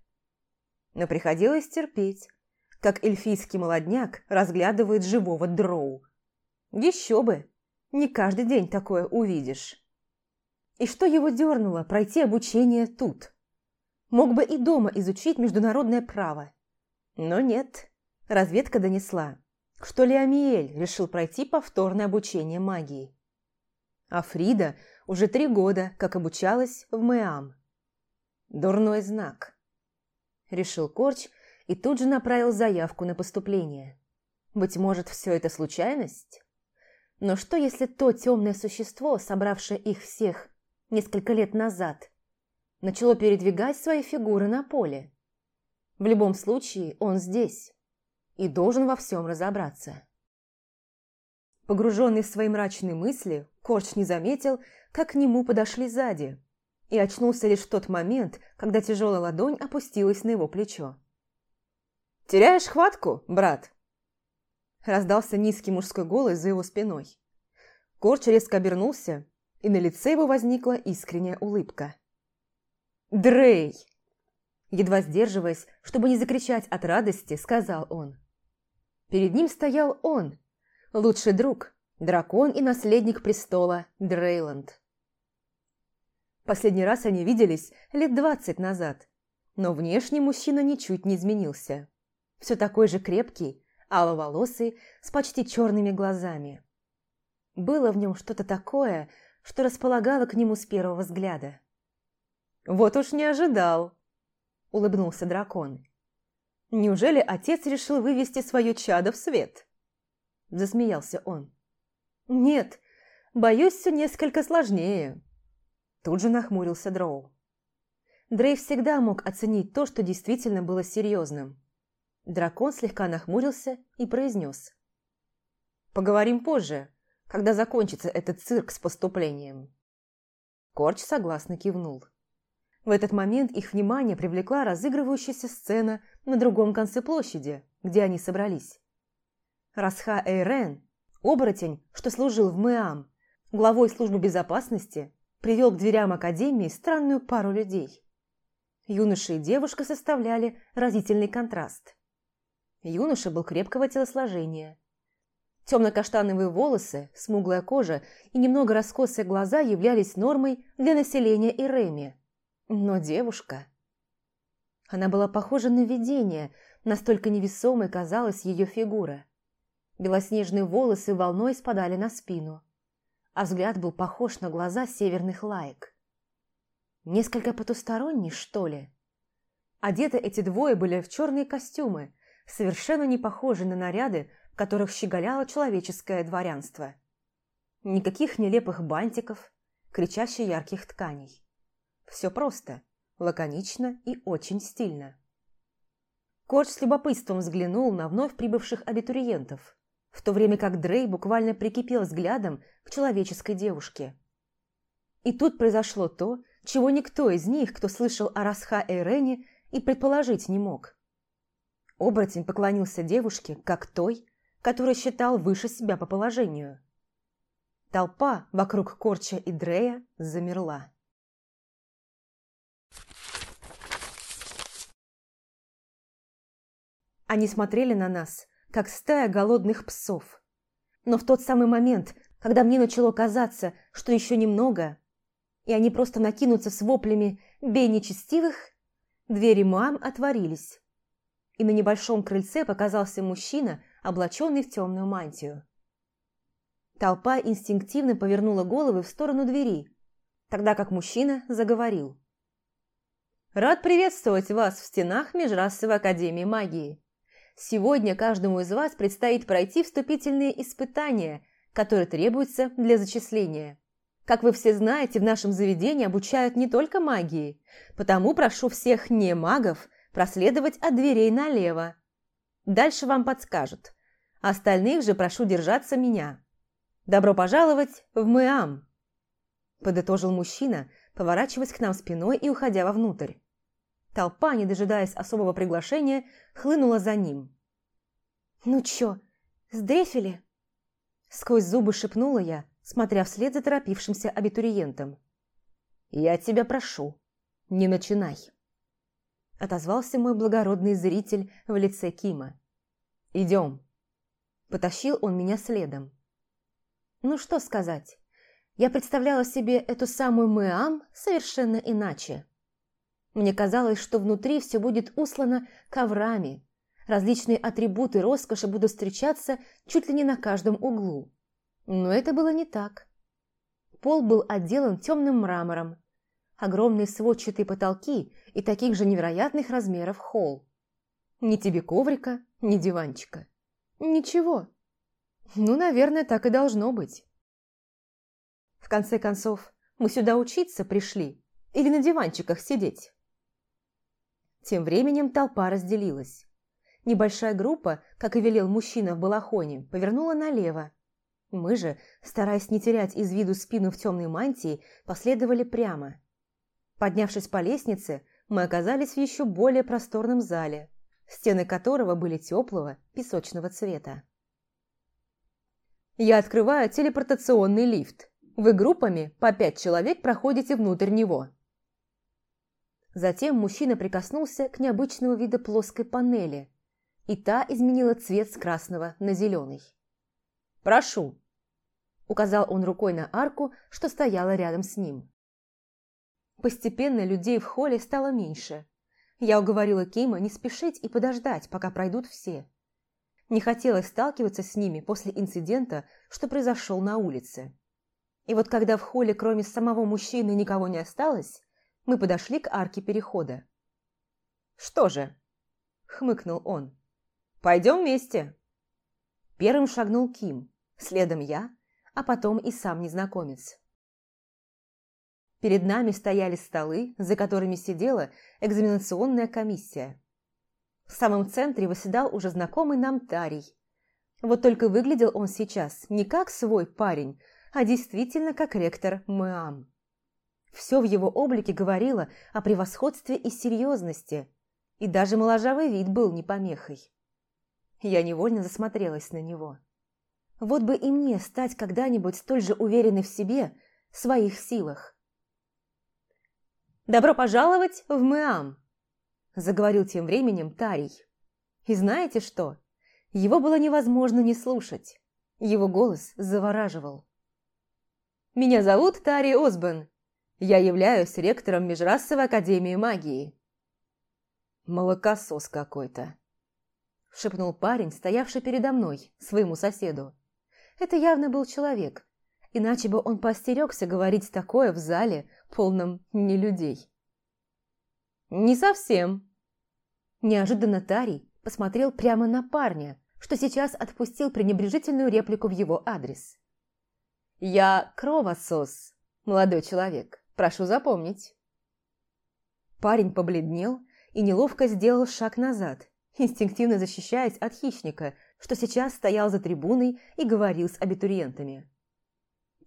[SPEAKER 1] Но приходилось терпеть, как эльфийский молодняк разглядывает живого дроу. Еще бы! Не каждый день такое увидишь. И что его дернуло пройти обучение тут? Мог бы и дома изучить международное право. Но нет, разведка донесла, что Леомиэль решил пройти повторное обучение магии. А Фрида уже три года как обучалась в МЭАМ. Дурной знак. Решил Корч и тут же направил заявку на поступление. Быть может, все это случайность? Но что, если то темное существо, собравшее их всех несколько лет назад, начало передвигать свои фигуры на поле? В любом случае, он здесь и должен во всем разобраться. Погруженный в свои мрачные мысли, Корч не заметил, как к нему подошли сзади, и очнулся лишь в тот момент, когда тяжелая ладонь опустилась на его плечо. «Теряешь хватку, брат?» Раздался низкий мужской голос за его спиной. Корч резко обернулся, и на лице его возникла искренняя улыбка. «Дрей!» Едва сдерживаясь, чтобы не закричать от радости, сказал он. Перед ним стоял он, лучший друг, дракон и наследник престола Дрейланд. Последний раз они виделись лет двадцать назад, но внешне мужчина ничуть не изменился. Все такой же крепкий, аловолосый, с почти черными глазами. Было в нем что-то такое, что располагало к нему с первого взгляда. «Вот уж не ожидал!» – улыбнулся дракон. «Неужели отец решил вывести свое чадо в свет?» – засмеялся он. «Нет, боюсь, все несколько сложнее». Тут же нахмурился Дроу. Дрей всегда мог оценить то, что действительно было серьезным. Дракон слегка нахмурился и произнес. «Поговорим позже, когда закончится этот цирк с поступлением». Корч согласно кивнул. В этот момент их внимание привлекла разыгрывающаяся сцена на другом конце площади, где они собрались. Расха Эйрен, оборотень, что служил в МЭАМ, главой службы безопасности, привел к дверям Академии странную пару людей. Юноша и девушка составляли разительный контраст. Юноша был крепкого телосложения. Темно-каштановые волосы, смуглая кожа и немного раскосые глаза являлись нормой для населения Иреми. Но девушка... Она была похожа на видение, настолько невесомой казалась ее фигура. Белоснежные волосы волной спадали на спину, а взгляд был похож на глаза северных лаек. Несколько потусторонний, что ли? Одеты эти двое были в черные костюмы, совершенно не похожи на наряды, которых щеголяло человеческое дворянство. Никаких нелепых бантиков, кричаще ярких тканей. Все просто, лаконично и очень стильно. Корч с любопытством взглянул на вновь прибывших абитуриентов, в то время как Дрей буквально прикипел взглядом к человеческой девушке. И тут произошло то, чего никто из них, кто слышал о Расха Эйрене, и предположить не мог. Оборотень поклонился девушке, как той, которую считал выше себя по положению. Толпа вокруг Корча и Дрея замерла. Они смотрели на нас, как стая голодных псов. Но в тот самый момент, когда мне начало казаться, что еще немного, и они просто накинутся с воплями «бей нечестивых», двери мам отворились, и на небольшом крыльце показался мужчина, облаченный в темную мантию. Толпа инстинктивно повернула головы в сторону двери, тогда как мужчина заговорил. «Рад приветствовать вас в стенах Межрасовой Академии Магии. Сегодня каждому из вас предстоит пройти вступительные испытания, которые требуются для зачисления. Как вы все знаете, в нашем заведении обучают не только магии, потому прошу всех не магов проследовать от дверей налево. Дальше вам подскажут. Остальных же прошу держаться меня. Добро пожаловать в Мэам!» Подытожил мужчина, поворачиваясь к нам спиной и уходя вовнутрь. Толпа, не дожидаясь особого приглашения, хлынула за ним. «Ну чё, сдрефили?» Сквозь зубы шепнула я, смотря вслед за торопившимся абитуриентом. «Я тебя прошу, не начинай!» Отозвался мой благородный зритель в лице Кима. «Идем!» Потащил он меня следом. Ну что сказать, я представляла себе эту самую Мэам совершенно иначе. Мне казалось, что внутри все будет услано коврами. Различные атрибуты роскоши будут встречаться чуть ли не на каждом углу. Но это было не так. Пол был отделан темным мрамором. Огромные сводчатые потолки и таких же невероятных размеров холл. Ни тебе коврика, ни диванчика. Ничего. Ну, наверное, так и должно быть. В конце концов, мы сюда учиться пришли или на диванчиках сидеть? Тем временем толпа разделилась. Небольшая группа, как и велел мужчина в балахоне, повернула налево. Мы же, стараясь не терять из виду спину в темной мантии, последовали прямо. Поднявшись по лестнице, мы оказались в еще более просторном зале, стены которого были теплого песочного цвета. Я открываю телепортационный лифт. Вы группами по пять человек проходите внутрь него. Затем мужчина прикоснулся к необычного вида плоской панели, и та изменила цвет с красного на зеленый. «Прошу!» – указал он рукой на арку, что стояла рядом с ним. Постепенно людей в холле стало меньше. Я уговорила Кима не спешить и подождать, пока пройдут все. Не хотелось сталкиваться с ними после инцидента, что произошел на улице. И вот когда в холле кроме самого мужчины никого не осталось, мы подошли к арке перехода. «Что же?» – хмыкнул он. «Пойдем вместе». Первым шагнул Ким, следом я, а потом и сам незнакомец. Перед нами стояли столы, за которыми сидела экзаменационная комиссия. В самом центре восседал уже знакомый нам Тарий. Вот только выглядел он сейчас не как свой парень, а действительно как ректор Мэам. Все в его облике говорило о превосходстве и серьезности, и даже моложавый вид был не помехой. Я невольно засмотрелась на него. Вот бы и мне стать когда-нибудь столь же уверенной в себе, в своих силах. «Добро пожаловать в Мэам!» – заговорил тем временем Тарий. И знаете что? Его было невозможно не слушать. Его голос завораживал. «Меня зовут Тари Осбен. Я являюсь ректором Межрасовой Академии Магии». «Молокосос какой-то», – шепнул парень, стоявший передо мной, своему соседу. Это явно был человек, иначе бы он поостерегся говорить такое в зале, полном не людей. «Не совсем». Неожиданно Тарий посмотрел прямо на парня, что сейчас отпустил пренебрежительную реплику в его адрес. «Я кровосос, молодой человек, прошу запомнить». Парень побледнел и неловко сделал шаг назад, инстинктивно защищаясь от хищника, что сейчас стоял за трибуной и говорил с абитуриентами.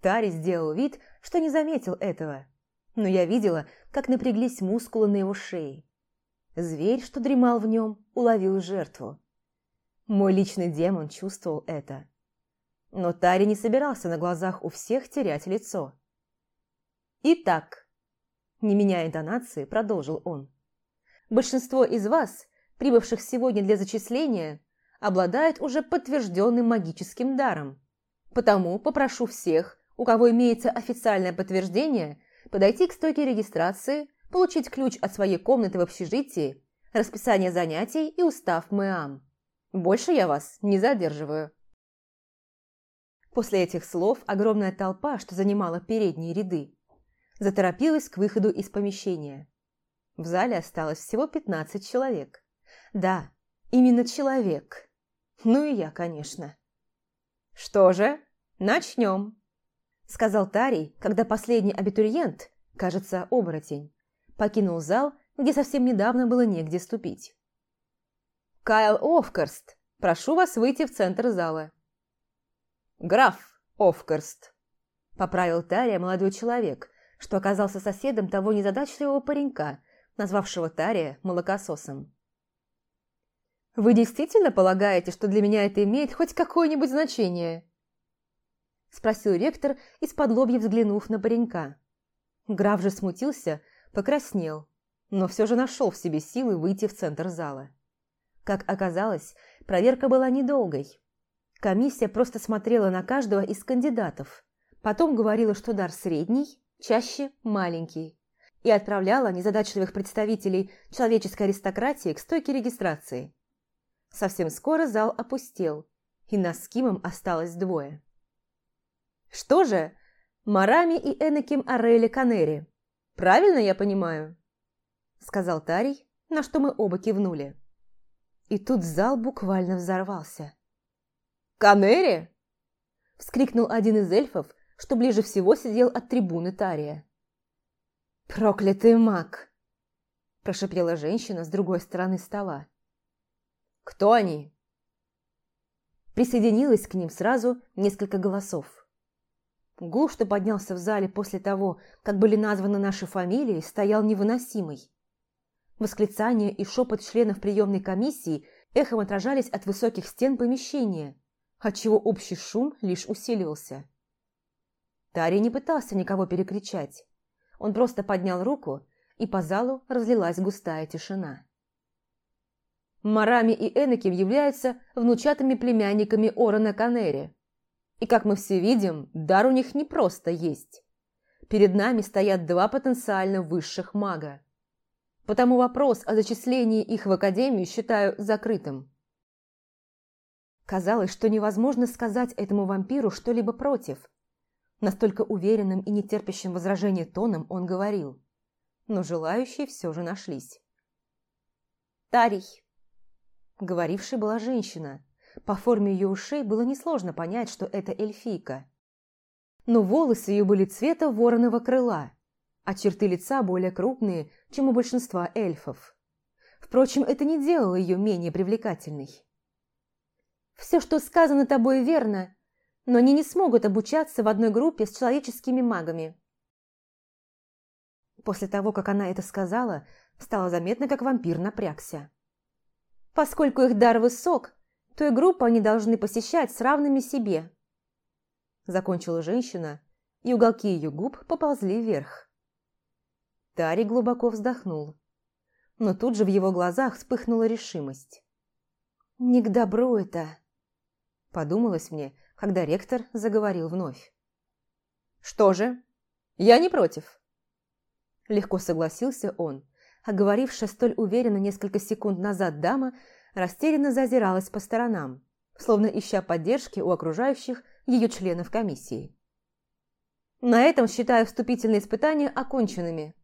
[SPEAKER 1] Тари сделал вид, что не заметил этого, но я видела, как напряглись мускулы на его шее. Зверь, что дремал в нем, уловил жертву. Мой личный демон чувствовал это. Но Тари не собирался на глазах у всех терять лицо. «Итак», – не меняя интонации, продолжил он, «большинство из вас, прибывших сегодня для зачисления, обладает уже подтвержденным магическим даром. Потому попрошу всех, у кого имеется официальное подтверждение, подойти к стойке регистрации, получить ключ от своей комнаты в общежитии, расписание занятий и устав МЭАМ. Больше я вас не задерживаю. После этих слов огромная толпа, что занимала передние ряды, заторопилась к выходу из помещения. В зале осталось всего 15 человек. Да, именно человек. Ну и я, конечно. «Что же, начнем», – сказал Тарий, когда последний абитуриент, кажется, оборотень, покинул зал, где совсем недавно было негде ступить. «Кайл Офкарст, прошу вас выйти в центр зала». «Граф Офкарст», – поправил Тария молодой человек, что оказался соседом того незадачливого паренька, назвавшего Тария молокососом. «Вы действительно полагаете, что для меня это имеет хоть какое-нибудь значение?» Спросил ректор, из-под лобья взглянув на паренька. Граф же смутился, покраснел, но все же нашел в себе силы выйти в центр зала. Как оказалось, проверка была недолгой. Комиссия просто смотрела на каждого из кандидатов, потом говорила, что дар средний, чаще маленький, и отправляла незадачливых представителей человеческой аристократии к стойке регистрации. Совсем скоро зал опустел, и нас с Кимом осталось двое. «Что же, Марами и Энаким Арели Канери, правильно я понимаю?» Сказал Тарий, на что мы оба кивнули. И тут зал буквально взорвался. «Канери!» – вскрикнул один из эльфов, что ближе всего сидел от трибуны Тария. «Проклятый маг!» – прошипела женщина с другой стороны стола. «Кто они?» Присоединилось к ним сразу несколько голосов. Гул, что поднялся в зале после того, как были названы наши фамилии, стоял невыносимый. Восклицания и шепот членов приемной комиссии эхом отражались от высоких стен помещения, отчего общий шум лишь усиливался. Тари не пытался никого перекричать. Он просто поднял руку, и по залу разлилась густая тишина. Марами и Энаким являются внучатыми племянниками Орона Канери. И, как мы все видим, дар у них не просто есть. Перед нами стоят два потенциально высших мага потому вопрос о зачислении их в академию считаю закрытым. Казалось, что невозможно сказать этому вампиру что-либо против. Настолько уверенным и нетерпящим возражения тоном он говорил. Но желающие все же нашлись. «Тарий!» Говорившей была женщина. По форме ее ушей было несложно понять, что это эльфийка. Но волосы ее были цвета вороного крыла – а черты лица более крупные, чем у большинства эльфов. Впрочем, это не делало ее менее привлекательной. «Все, что сказано тобой, верно, но они не смогут обучаться в одной группе с человеческими магами». После того, как она это сказала, стало заметно, как вампир напрягся. «Поскольку их дар высок, то и группу они должны посещать с равными себе», закончила женщина, и уголки ее губ поползли вверх. Тари глубоко вздохнул. Но тут же в его глазах вспыхнула решимость. «Не к добру это!» Подумалось мне, когда ректор заговорил вновь. «Что же? Я не против!» Легко согласился он, а говорившая столь уверенно несколько секунд назад дама растерянно зазиралась по сторонам, словно ища поддержки у окружающих ее членов комиссии. «На этом считаю вступительные испытания оконченными»,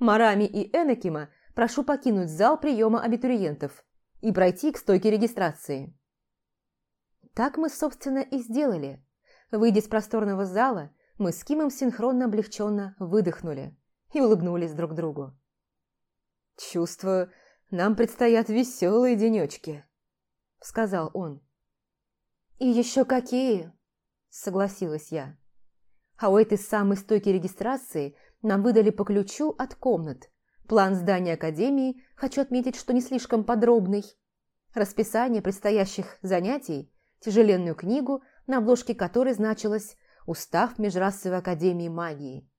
[SPEAKER 1] Марами и Энакима прошу покинуть зал приема абитуриентов и пройти к стойке регистрации. Так мы, собственно, и сделали. Выйдя из просторного зала, мы с Кимом синхронно облегченно выдохнули и улыбнулись друг другу. «Чувствую, нам предстоят веселые денечки», — сказал он.
[SPEAKER 2] «И еще какие!» – согласилась я. А у этой самой стойки регистрации нам выдали по ключу от комнат. План здания Академии, хочу отметить, что не слишком подробный. Расписание предстоящих занятий, тяжеленную книгу, на обложке которой значилось «Устав Межрасовой Академии Магии»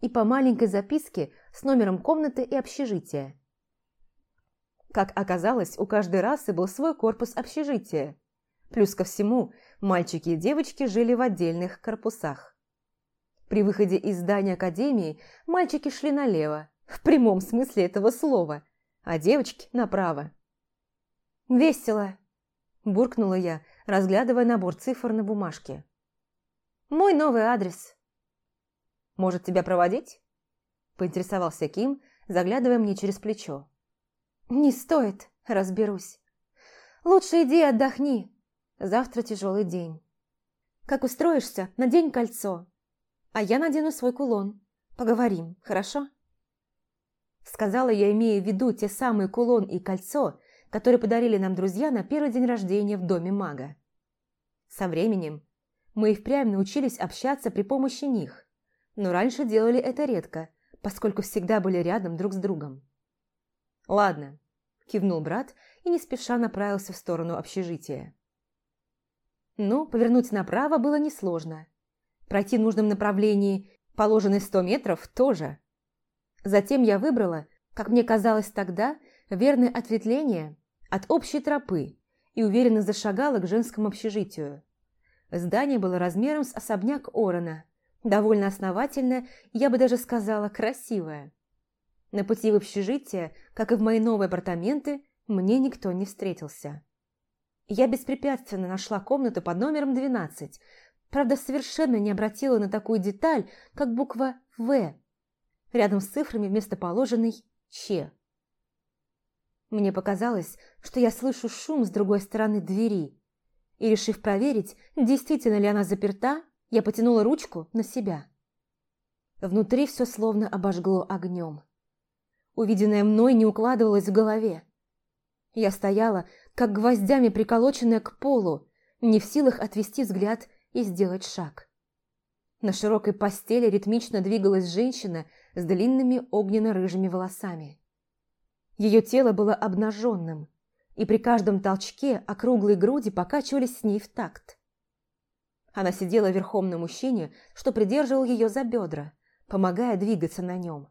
[SPEAKER 2] и по маленькой записке с номером комнаты и общежития. Как оказалось, у каждой расы был свой корпус общежития – Плюс ко всему, мальчики и девочки жили в отдельных корпусах. При выходе из здания академии мальчики шли налево, в прямом смысле этого слова, а девочки направо. «Весело!» – буркнула я, разглядывая набор цифр на бумажке. «Мой новый адрес». «Может, тебя проводить?» – поинтересовался Ким, заглядывая мне через плечо. «Не стоит, разберусь. Лучше иди отдохни, Завтра тяжелый день. Как устроишься, надень кольцо. А я надену свой кулон. Поговорим, хорошо? Сказала я, имея в виду те самые кулон и кольцо, которые подарили нам друзья на первый день рождения в доме мага. Со временем мы и впрямь научились общаться при помощи них, но раньше делали это редко, поскольку всегда были рядом друг с другом. «Ладно», – кивнул брат и не спеша направился в сторону общежития. Но повернуть направо было несложно. Пройти в нужном направлении положенные сто метров тоже. Затем я выбрала, как мне казалось тогда, верное ответвление от общей тропы и уверенно зашагала к женскому общежитию. Здание было размером с особняк Орона, довольно основательное, я бы даже сказала, красивое. На пути в общежитие, как и в мои новые апартаменты, мне никто не встретился. Я беспрепятственно нашла комнату под номером 12, правда, совершенно не обратила на такую деталь, как буква «В», рядом с цифрами вместо положенной «Ч». Мне показалось, что я слышу шум с другой стороны двери, и, решив проверить, действительно ли она заперта, я потянула ручку на себя. Внутри все словно обожгло огнем. Увиденное мной не укладывалось в голове. Я стояла, как гвоздями приколоченная к полу, не в силах отвести взгляд и сделать шаг. На широкой постели ритмично двигалась женщина с длинными огненно-рыжими волосами. Ее тело было обнаженным, и при каждом толчке округлые груди покачивались с ней в такт. Она сидела верхом на мужчине, что придерживал ее за бедра, помогая двигаться на нем.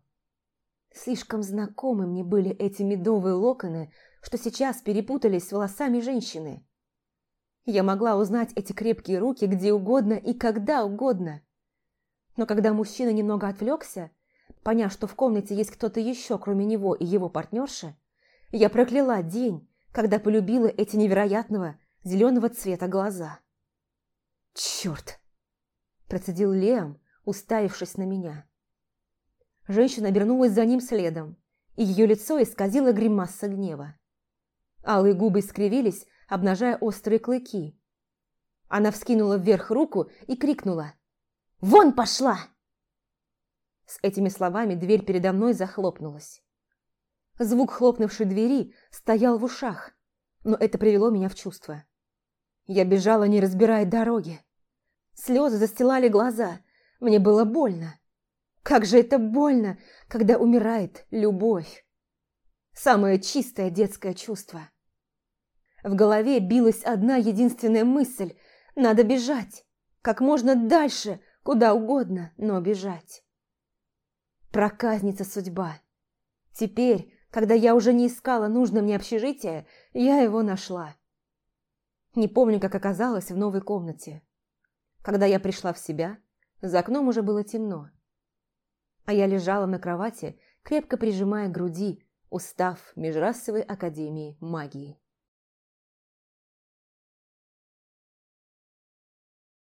[SPEAKER 2] Слишком знакомы мне были эти медовые локоны, что сейчас перепутались с волосами женщины. Я могла узнать эти крепкие руки где угодно и когда угодно. Но когда мужчина немного отвлекся, поняв, что в комнате есть кто-то еще, кроме него и его партнерши, я прокляла день, когда полюбила эти невероятного зеленого цвета глаза. «Черт!» – процедил Леом, уставившись на меня. Женщина обернулась за ним следом, и ее лицо исказило гримаса гнева. Алые губы скривились, обнажая острые клыки. Она вскинула вверх руку и крикнула «Вон пошла!» С этими словами дверь передо мной захлопнулась. Звук хлопнувшей двери стоял в ушах, но это привело меня в чувство. Я бежала, не разбирая дороги. Слезы застилали глаза, мне было больно. Как же это больно, когда умирает любовь. Самое чистое детское чувство. В голове билась одна единственная мысль – надо бежать. Как можно дальше, куда угодно, но бежать. Проказница судьба. Теперь, когда я уже не искала нужное мне общежитие, я его нашла. Не помню, как оказалась в новой комнате. Когда я пришла в себя, за окном уже было темно. А я лежала на кровати, крепко прижимая груди устав Межрасовой Академии Магии.